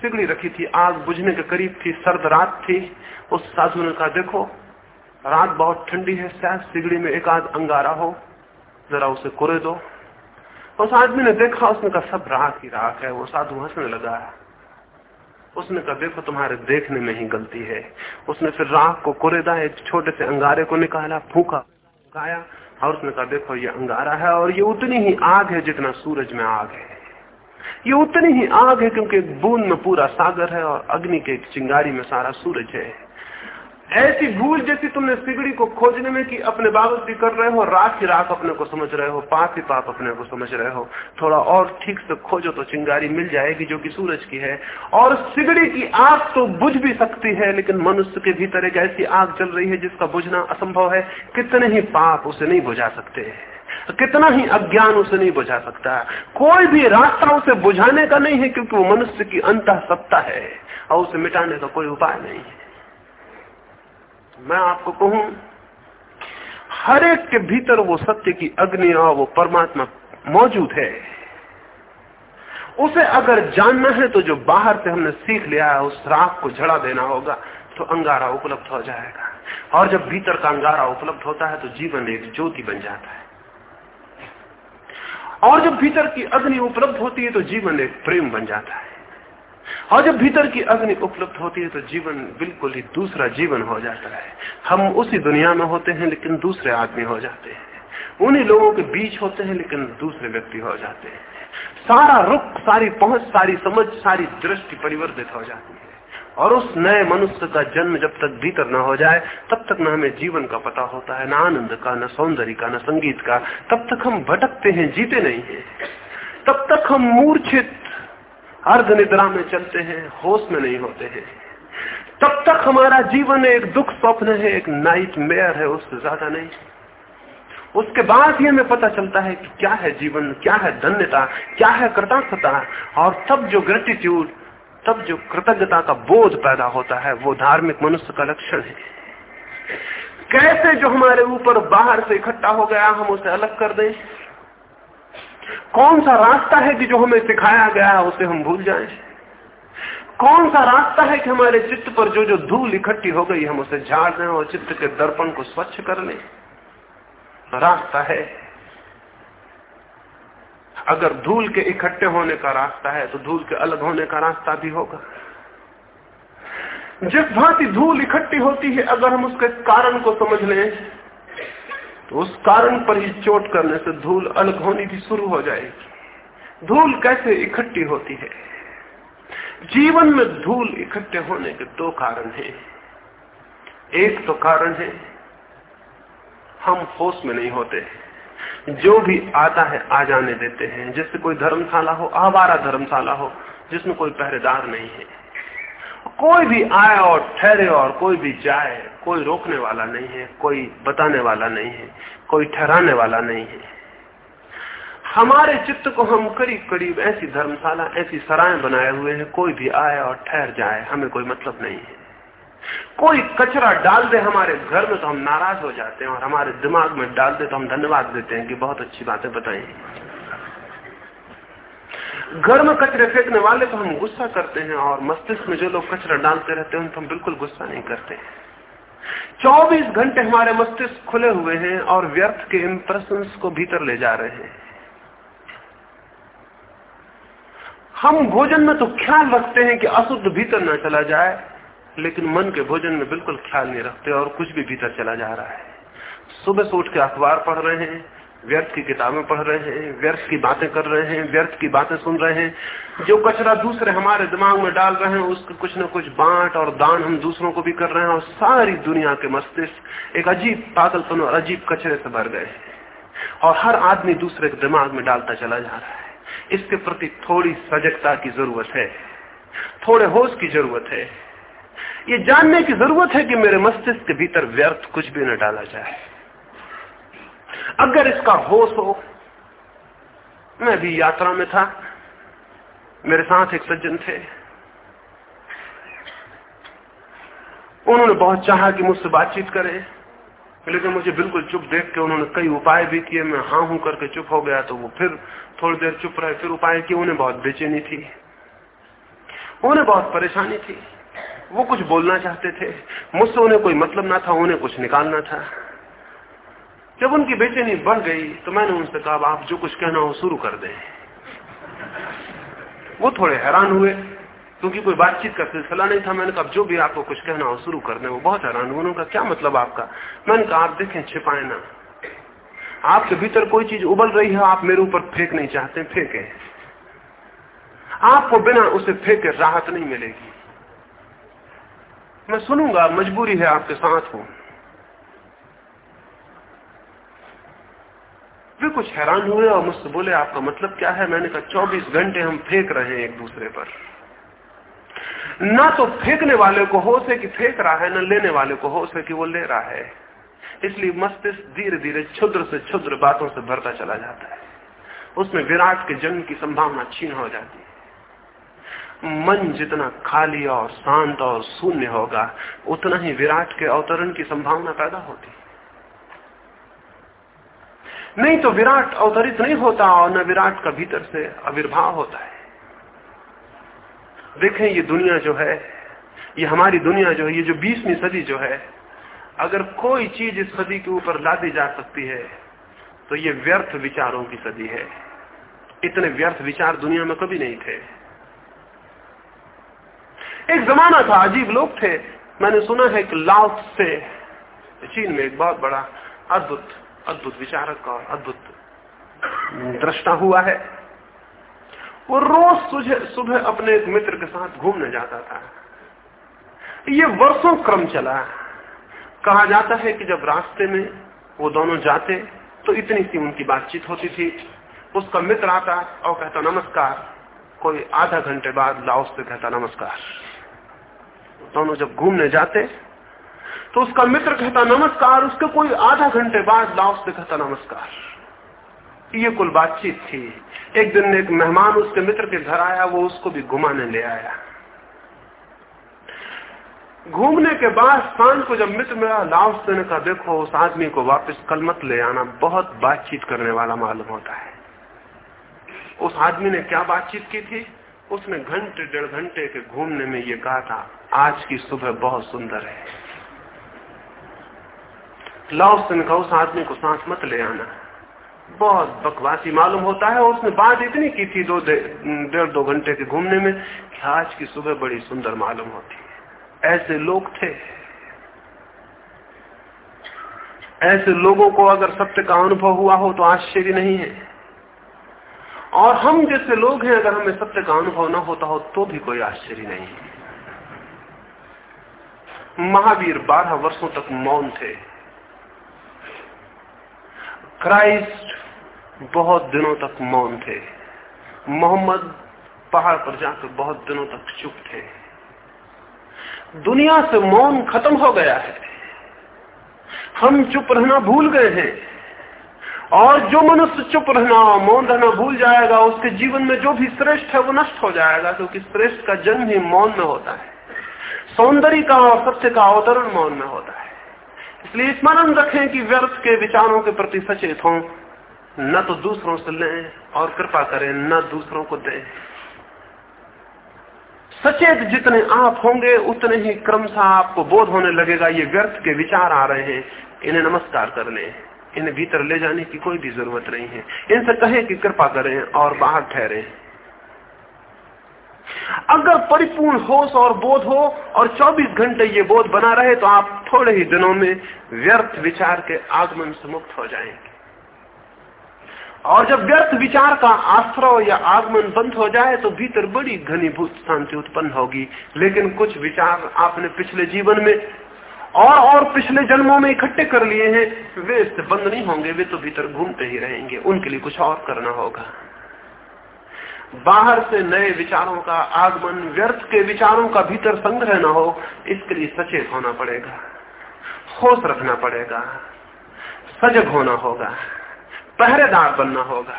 सिगड़ी रखी थी, आग बुझने के करीब थी, सर्द रात थी। उस साधु ने कहा, देखो, रात बहुत ठंडी है, शायद सिगड़ी में एक आध अंगारा हो। जरा उसे कुरे दो। उस आदमी ने देखा, उसने कहा, सब राख ही राख है। वो साधु हंसने लगा। उसने कहा, देखो, तुम्हारे देखने में ही गलती है। उसने फिर राख को कुरेदा, एक छोटे से अंगारे को निकाला, फूका, गाया, और उसने कहा, देखो, ये अंगारा है और ये उतनी ही आग है जितना सूरज में आग है। ये उतनी ही आग है क्योंकि बूंद में पूरा सागर है और अग्नि के चिंगारी में सारा सूरज है। ऐसी भूल जैसी तुमने सिगड़ी को खोजने में कि अपने बाबत भी कर रहे हो, रात ही रात अपने को समझ रहे हो पाप ही पाप अपने को समझ रहे हो। थोड़ा और ठीक से खोजो तो चिंगारी मिल जाएगी जो कि सूरज की है। और सिगड़ी की आग तो बुझ भी सकती है, लेकिन मनुष्य के भीतर एक ऐसी आग चल रही है जिसका बुझना असंभव है। कितने ही पाप उसे नहीं बुझा सकते कितना ही अज्ञान उसे नहीं बुझा सकता। कोई भी रास्ता उसे बुझाने का नहीं है, क्योंकि वो मनुष्य की अंत सत्ता है, और उसे मिटाने का कोई उपाय नहीं है। मैं आपको कहूँ, हर एक के भीतर वो सत्य की अग्नि और वो परमात्मा मौजूद है। उसे अगर जानना है तो जो बाहर से हमने सीख लिया है, उस राख को झड़ा देना होगा तो अंगारा उपलब्ध हो जाएगा। और जब भीतर का अंगारा उपलब्ध होता है तो जीवन एक ज्योति बन जाता है। और जब भीतर की अग्नि उपलब्ध होती है तो जीवन एक प्रेम बन जाता है। और जब भीतर की अग्नि उपलब्ध होती है तो जीवन बिल्कुल ही दूसरा जीवन हो जाता है। हम उसी दुनिया में होते हैं, लेकिन दूसरे आदमी हो जाते हैं। उन्हीं लोगों के बीच होते हैं, लेकिन दूसरे व्यक्ति हो जाते हैं। सारा रुख, सारी पहुँच, सारी समझ, सारी दृष्टि परिवर्तित हो जाती है। और उस नए मनुष्य का जन्म जब तक भीतर न हो जाए, तब तक न हमें जीवन का पता होता है, न आनंद का, न सौंदर्य का, न संगीत का। तब तक हम भटकते हैं, जीते नहीं है। तब तक हम मूर्छित अर्ध निद्रा में चलते हैं, होश में नहीं होते हैं। तब तक हमारा जीवन एक दुख स्वप्न है, एक नाइट मेयर है, उससे ज़्यादा नहीं। उसके बाद ही हमें पता चलता है कि क्या है जीवन, क्या है धन्यता, क्या है कृतज्ञता और तब जो ग्रेटिट्यूड तब जो कृतज्ञता का बोध पैदा होता है, वो धार्मिक मनुष्य का लक्षण है। कैसे जो हमारे ऊपर बाहर से इकट्ठा हो गया, हम उसे अलग कर दें? कौन सा रास्ता है कि जो हमें सिखाया गया है, उसे हम भूल जाएँ? कौन सा रास्ता है कि हमारे चित्त पर जो जो धूल इकट्ठी हो गई, हम उसे झाड़ दें और चित्त के दर्पण को स्वच्छ कर लें? रास्ता है। अगर धूल के इकट्ठे होने का रास्ता है तो धूल के अलग होने का रास्ता भी होगा। जिस भांति धूल इकट्ठी होती है, अगर हम उसके कारण को समझ लें तो उस कारण पर ही चोट करने से धूल अलग होनी भी शुरू हो जाएगी। धूल कैसे इकट्ठी होती है? जीवन में धूल इकट्ठे होने के दो कारण हैं। एक तो कारण है, हम होश में नहीं होते। जो भी आता है, आ जाने देते हैं। जैसे कोई धर्मशाला हो, आवारा धर्मशाला हो, जिसमें कोई पहरेदार नहीं है। कोई भी आए और ठहरे और कोई भी जाए, कोई रोकने वाला नहीं है, कोई बताने वाला नहीं है, कोई ठहराने वाला नहीं है। हमारे चित्त को हम करीब करीब ऐसी धर्मशाला, ऐसी सराय बनाए हुए हैं, कोई भी आए और ठहर जाए, हमें कोई मतलब नहीं है। कोई कचरा डाल दे हमारे घर में तो हम नाराज़ हो जाते हैं और हमारे दिमाग में डाल दे तो हम धन्यवाद देते हैं कि बहुत अच्छी बातें बताई घर में कचरे फेंकने वाले तो हम गुस्सा करते हैं और मस्तिष्क में जो लोग कचरा डालते रहते हैं तो हम बिल्कुल गुस्सा नहीं करते। 24 घंटे हमारे मस्तिष्क खुले हुए हैं और व्यर्थ के इम्प्रेशन को भीतर ले जा रहे हैं। हम भोजन में तो ख्याल रखते हैं कि अशुद्ध भीतर न चला जाए, लेकिन मन के भोजन में बिल्कुल ख्याल नहीं रखते और कुछ भी भीतर चला जा रहा है। सुबह से उठ के अखबार पढ़ रहे हैं व्यर्थ की किताबें पढ़ रहे हैं, व्यर्थ की बातें कर रहे हैं, व्यर्थ की बातें सुन रहे हैं। जो कचरा दूसरे हमारे दिमाग में डाल रहे हैं, उसके कुछ न कुछ बांट और दान हम दूसरों को भी कर रहे हैं और सारी दुनिया के मस्तिष्क एक अजीब पागलपन और अजीब कचरे से भर गए और हर आदमी दूसरे के दिमाग में डालता चला जा रहा है। इसके प्रति थोड़ी सजगता की ज़रूरत है। थोड़े होश की ज़रूरत है। ये जानने की ज़रूरत है कि मेरे मस्तिष्क के भीतर व्यर्थ कुछ भी न डाला जाए। अगर इसका होश हो, मैं भी यात्रा में था, मेरे साथ एक सज्जन थे। उन्होंने बहुत चाहा कि मुझसे बातचीत करें, लेकिन मुझे बिल्कुल चुप देख के उन्होंने कई उपाय भी किए। मैं हाँ हूँ करके चुप हो गया तो वो फिर थोड़ी देर चुप रहे। फिर उपाय किए, उन्हें बहुत बेचैनी थी। उन्हें बहुत परेशानी थी। वो कुछ बोलना चाहते थे। मुझसे उन्हें कोई मतलब ना था, उन्हें कुछ निकालना था। जब उनकी बेचैनी बढ़ गई तो मैंने उनसे कहा आप जो कुछ कहना हो, शुरू कर दें। वो थोड़े हैरान हुए, क्योंकि कोई बातचीत का सिलसिला नहीं था। मैंने कहा जो भी आपको कुछ कहना हो, शुरू कर दें। वो बहुत हैरान हुए। उन्होंने कहा, क्या मतलब आपका? मैंने कहा, आप देखें, छिपाए ना। आपके भीतर कोई चीज़ उबल रही है, आप मेरे ऊपर फेंक नहीं चाहते, फेंके। आपको बिना उसे फेंके राहत नहीं मिलेगी। मैं सुनूँगा, मजबूरी है आपके साथ हूँ। वे कुछ हैरान हुए और मुझसे बोले, आपका मतलब क्या है? मैंने कहा 24 घंटे हम फेंक रहे हैं एक दूसरे पर। ना तो फेंकने वाले को होश है कि फेंक रहा है, ना लेने वाले को होश है कि वो ले रहा है। इसलिए मस्तिष्क धीरे धीरे क्षुद्र से क्षुद्र बातों से भरता चला जाता है। उसमें विराट के जन्म की संभावना छीन हो जाती है। मन जितना खाली और शांत और शून्य होगा, उतना ही विराट के अवतरण की संभावना पैदा होती नहीं तो विराट अवतरित नहीं होता और न विराट का भीतर से आविर्भाव होता है। देखें, ये दुनिया जो है, ये हमारी दुनिया जो है, ये जो बीसवीं सदी जो है, अगर कोई चीज़ इस सदी के ऊपर लादी जा सकती है तो ये व्यर्थ विचारों की सदी है। इतने व्यर्थ विचार दुनिया में कभी नहीं थे। एक जमाना था, अजीब लोग थे। मैंने सुना है कि लाउट से, चीन में एक बहुत बड़ा अद्भुत अद्भुत विचारक और अद्भुत दृष्टा हुआ है। वो रोज सुबह सुबह अपने एक मित्र के साथ घूमने जाता था। ये वर्षों क्रम चला। कहा जाता है कि जब रास्ते में वो दोनों जाते तो इतनी सी उनकी बातचीत होती थी। उसका मित्र आता और कहता, नमस्कार। कोई आधा घंटे बाद लाओस से कहता, नमस्कार। दोनों जब घूमने जाते तो उसका मित्र कहता, नमस्कार। उसके कोई आधा घंटे बाद लाओस से कहता, नमस्कार। ये कुल बातचीत थी। एक दिन एक मेहमान उसके मित्र के घर आया, वो उसको भी घुमाने ले आया। घूमने के बाद साँझ को जब मित्र मेरा लाओस ने कहा, देखो, उस आदमी को वापस कल मत ले आना, बहुत बातचीत करने वाला मालूम होता है। उस आदमी ने क्या बातचीत की थी? उसने घंटे, डेढ़ घंटे के घूमने में ये कहा था, आज की सुबह बहुत सुंदर है। लाओस ने कहा उस आदमी को सांस मत ले आना। बहुत बकवासी मालूम होता है और उसने बात इतनी की थी दो डेढ़ दो घंटे के घूमने में कि आज की सुबह बड़ी सुंदर मालूम होती है। ऐसे लोग थे। ऐसे लोगों को अगर सत्य का अनुभव हुआ हो तो आश्चर्य नहीं है। और हम जैसे लोग हैं, अगर हमें सत्य का अनुभव न होता हो तो भी कोई आश्चर्य नहीं। है महावीर बारह वर्षों तक मौन थे। क्राइस्ट बहुत दिनों तक मौन थे। मोहम्मद पहाड़ पर जाकर बहुत दिनों तक चुप थे। दुनिया से मौन खत्म हो गया है। हम चुप रहना भूल गए हैं। और जो मनुष्य चुप रहना मौन रहना भूल जाएगा, उसके जीवन में जो भी श्रेष्ठ है, वो नष्ट हो जाएगा, क्योंकि श्रेष्ठ का जन्म ही मौन में होता है। सौंदर्य का और सत्य का अवतरण मौन में होता है। इसलिए स्मरण रखें कि व्यर्थ के विचारों के प्रति सचेत हों। न तो दूसरों से लें और कृपा करें, न दूसरों को दें। सचेत जितने आप होंगे, उतने ही क्रमशः आपको बोध होने लगेगा, ये व्यर्थ के विचार आ रहे हैं। इन्हें नमस्कार कर लें। इन्हें भीतर ले जाने की कोई भी ज़रूरत नहीं है। इनसे कहें कि कृपा करें और बाहर ठहरे। अगर परिपूर्ण होश और बोध हो और 24 घंटे ये बोध बना रहे तो आप थोड़े ही दिनों में व्यर्थ विचार के आगमन से मुक्त हो जाएँगे। और जब व्यर्थ विचार का आश्रय या आगमन बंद हो जाए तो भीतर बड़ी घनीभूत शांति उत्पन्न होगी। लेकिन कुछ विचार आपने पिछले जीवन में और और पिछले जन्मों में इकट्ठे कर लिए हैं, वे इससे बंद नहीं होंगे, वे तो भीतर घूमते ही रहेंगे। उनके लिए कुछ और करना होगा। बाहर से नए विचारों का आगमन, व्यर्थ के विचारों का भीतर संग्रह न हो, इसके लिए सचेत होना पड़ेगा, होश रखना पड़ेगा, सजग होना होगा, पहरेदार बनना होगा।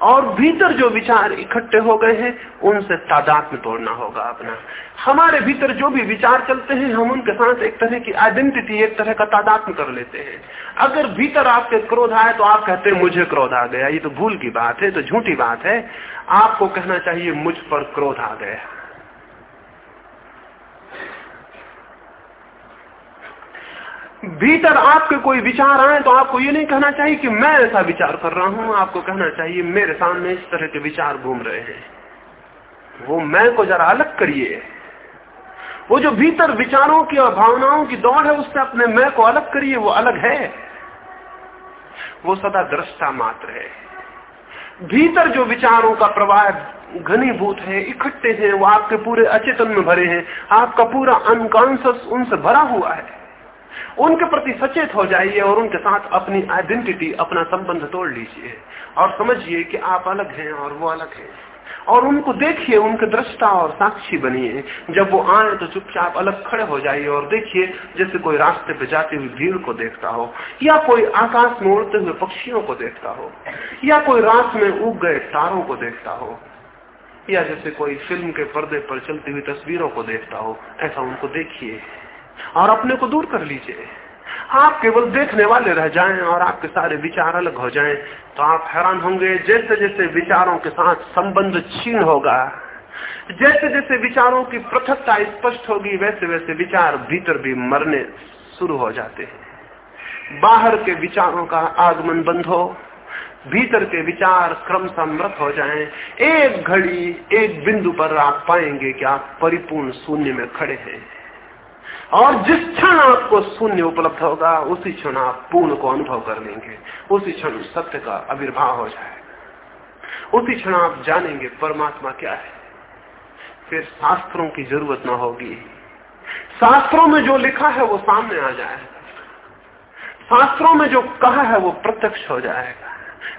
और भीतर जो विचार इकट्ठे हो गए हैं, उनसे तादाद में तोड़ना होगा अपना। हमारे भीतर जो भी विचार चलते हैं, हम उनके साथ एक तरह की आइडेंटिटी एक तरह का तादाद में कर लेते हैं। अगर भीतर आपके क्रोध आए तो आप कहते हैं, मुझे क्रोध आ गया। ये तो भूल की बात है तो झूठी बात है। आपको कहना चाहिए, मुझ पर क्रोध आ गया। भीतर आपके कोई विचार आए तो आपको ये नहीं कहना चाहिए कि मैं ऐसा विचार कर रहा हूँ। आपको कहना चाहिए, मेरे सामने इस तरह के विचार घूम रहे हैं। वो मैं को जरा अलग करिए। वो जो भीतर विचारों की और भावनाओं की दौड़ है, उससे अपने मैं को अलग करिए, वो अलग है। वो सदा दृष्टा मात्र है। भीतर जो विचारों का प्रवाह घनीभूत है, इकट्ठे हैं, वो आपके पूरे अचेतन में भरे हैं। आपका पूरा अनकॉन्सियस उनसे भरा हुआ है। उनके प्रति सचेत हो जाइए और उनके साथ अपनी आइडेंटिटी अपना संबंध तोड़ लीजिए। और समझिए कि आप अलग हैं और वो अलग हैं। और उनको देखिए, उनके दृष्टा और साक्षी बनिए। जब वो आए तो चुपचाप अलग खड़े हो जाइए और देखिए, जैसे कोई रास्ते पे जाती हुई भीड़ को देखता हो, या कोई आकाश में उड़ते हुए पक्षियों को देखता हो, या कोई रात में उग गए तारों को देखता हो, या जैसे कोई फ़िल्म के पर्दे पर चलती हुई तस्वीरों को देखता हो, ऐसा उनको देखिए। और अपने को दूर कर लीजिए। आप केवल देखने वाले रह जाएँ और आपके सारे विचार अलग हो जाएँ तो आप हैरान होंगे, जैसे जैसे विचारों के साथ संबंध छीन होगा, जैसे जैसे विचारों की पृथकता स्पष्ट होगी, वैसे वैसे विचार भीतर भी मरने शुरू हो जाते हैं। बाहर के विचारों का आगमन बंद हो, भीतर के विचार क्रम मृत हो जाएँ। एक घड़ी, एक बिंदु पर आप पाएँगे कि आप परिपूर्ण शून्य में खड़े हैं। और जिस क्षण आपको शून्य उपलब्ध होगा, उसी क्षण आप पूर्ण को अनुभव कर लेंगे। उसी क्षण सत्य का आविर्भाव हो जाएगा। उसी क्षण आप जानेंगे परमात्मा क्या है। फिर शास्त्रों की ज़रूरत ना होगी। शास्त्रों में जो लिखा है वो सामने आ जाएगा। शास्त्रों में जो कहा है वो प्रत्यक्ष हो जाएगा।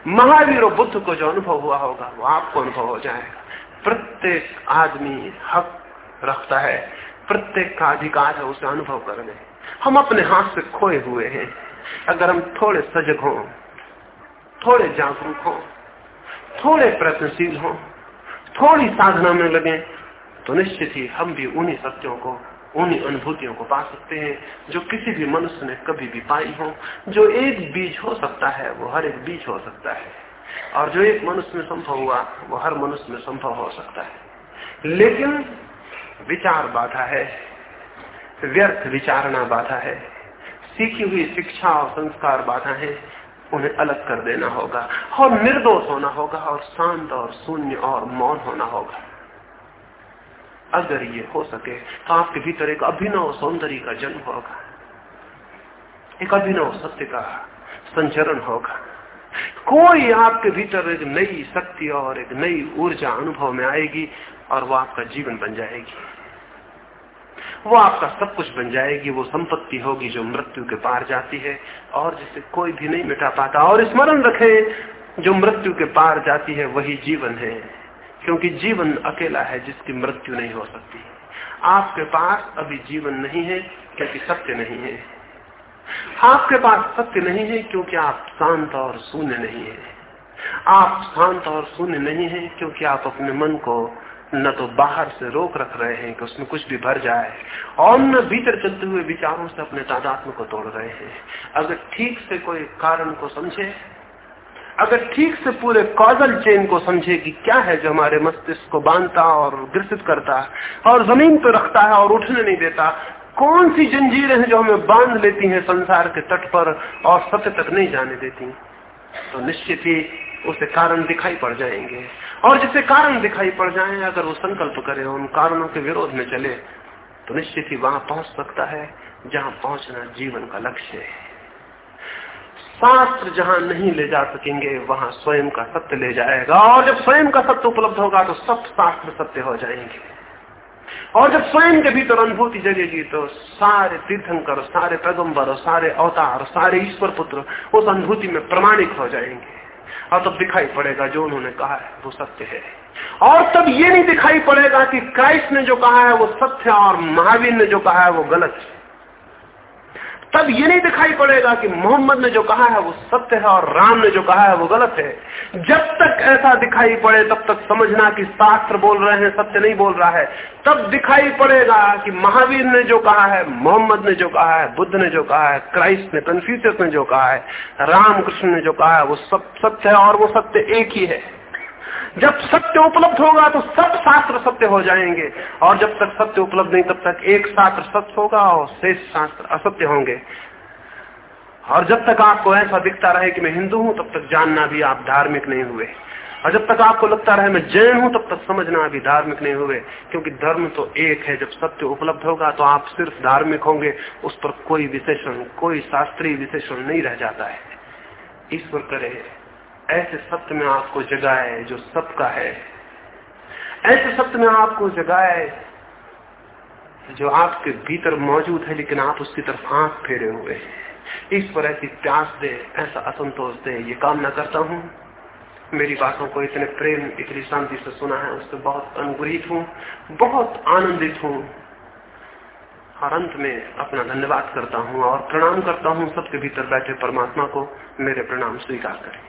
महावीर और बुद्ध को जो अनुभव हुआ होगा, वो आपको अनुभव हो जाएगा। प्रत्येक आदमी हक रखता है। प्रत्येक का अधिकार है उसे अनुभव करने। हम अपने हाथ से खोए हुए हैं। अगर हम थोड़े सजग हों, थोड़े जागरूक हों, थोड़े प्रयत्नशील हों, थोड़ी साधना में लगे तो निश्चित ही हम भी उन्हीं सत्यों को, उन्हीं अनुभूतियों को पा सकते हैं जो किसी भी मनुष्य ने कभी भी पाई हो। जो एक बीज हो सकता है, वो हर एक बीज हो सकता है। और जो एक मनुष्य में संभव हुआ, वो हर मनुष्य में संभव हो सकता है। लेकिन विचार बाधा है, व्यर्थ विचारणा बाधा है, सीखी हुई शिक्षा और संस्कार बाधा है, उन्हें अलग कर देना होगा और निर्दोष होना होगा और शांत और शून्य और मौन होना होगा। अगर ये हो सके तो आपके भीतर एक अभिनव सौंदर्य का जन्म होगा, एक अभिनव सत्य का संचरण होगा। कोई आपके भीतर एक नई शक्ति और एक नई ऊर्जा अनुभव में आएगी और वो आपका जीवन बन जाएगी। वो आपका सब कुछ बन जाएगी, वो संपत्ति होगी जो मृत्यु के पार जाती है और जिसे कोई भी नहीं मिटा पाता। और स्मरण रखें, जो मृत्यु के पार जाती है, वही जीवन है। क्योंकि जीवन अकेला है, जिसकी मृत्यु नहीं हो सकती। आपके पास अभी जीवन नहीं है, क्योंकि सत्य नहीं है। आपके पास सत्य नहीं है, क्योंकि आप शांत और शून्य नहीं है। आप शांत और शून्य नहीं है, क्योंकि आप अपने मन को न तो बाहर से रोक रख रहे हैं कि उसमें कुछ भी भर जाए। और न भीतर चलते हुए विचारों से अपने तादात्म को तोड़ रहे हैं। अगर ठीक से कोई कारण को समझे, अगर ठीक से पूरे कॉजल चेन को समझे कि क्या है जो हमारे मस्तिष्क को बांधता और ग्रसित करता है और ज़मीन पर रखता है और उठने नहीं देता, कौन सी जंजीरें हैं जो हमें बाँध लेती हैं संसार के तट पर और सत्य तक नहीं जाने देती? तो निश्चित ही उसे कारण दिखाई पड़ जाएँगे। और जिसे कारण दिखाई पड़ जाए, अगर वो संकल्प करे, उन कारणों के विरोध में चले तो निश्चित ही वहाँ पहुँच सकता है, जहाँ पहुँचना जीवन का लक्ष्य है। शास्त्र जहाँ नहीं ले जा सकेंगे, वहाँ स्वयं का सत्य ले जाएगा। और जब स्वयं का सत्य उपलब्ध होगा तो सब शास्त्र सत्य हो जाएँगे। और जब स्वयं के भीतर अनुभूति जगेगी तो सारे तीर्थंकर, सारे पैगंबर, सारे अवतार, सारे ईश्वर पुत्र उस अनुभूति में प्रमाणिक हो जाएँगे। और तब दिखाई पड़ेगा जो उन्होंने कहा है, वो सत्य है। और तब ये नहीं दिखाई पड़ेगा कि क्राइस्ट ने जो कहा है, वो सत्य और महावीर ने जो कहा है, वो गलत है। तब ये नहीं दिखाई पड़ेगा कि मोहम्मद ने जो कहा है वो सत्य है और राम ने जो कहा है वो गलत है। जब तक ऐसा दिखाई पड़े, तब तक समझना कि शास्त्र बोल रहे हैं, सत्य नहीं बोल रहा है। तब दिखाई पड़ेगा कि महावीर ने जो कहा है, मोहम्मद ने जो कहा है, बुद्ध ने जो कहा है, क्राइस्ट ने, कन्फ्यूसियस ने जो कहा है, रामकृष्ण ने जो कहा है, वो सब सत्य है और वो सत्य एक ही है। जब सत्य उपलब्ध होगा तो सब शास्त्र सत्य हो जाएँगे। और जब तक सत्य उपलब्ध नहीं, तब तक एक शास्त्र सत्य होगा और शेष शास्त्र असत्य होंगे। और जब तक आपको ऐसा दिखता रहे कि मैं हिंदू हूँ, तब तक जानना भी आप धार्मिक नहीं हुए। और जब तक आपको लगता रहे मैं जैन हूँ, तब तक समझना अभी धार्मिक नहीं हुए। क्योंकि धर्म तो एक है, जब सत्य उपलब्ध होगा तो आप सिर्फ़ धार्मिक होंगे, उस पर कोई विशेषण, कोई शास्त्रीय विशेषण नहीं रह जाता है। ईश्वर करे। ऐसे सत्य में आपको जगाए जो सबका है। ऐसे सत्य में आपको जगाए जो आपके भीतर मौजूद है, लेकिन आप उसकी तरफ़ हाथ फेरे हुए हैं। इस पर ऐसी प्यास दे, ऐसा असंतोष दे, ये कामना करता हूँ। मेरी बातों को इतने प्रेम, इतनी शांति से सुना है, उससे बहुत अनुग्रहित हूँ, बहुत आनंदित हूँ। और अंत में अपना धन्यवाद करता हूँ और प्रणाम करता हूँ सबके भीतर बैठे परमात्मा को। मेरे प्रणाम स्वीकार करें।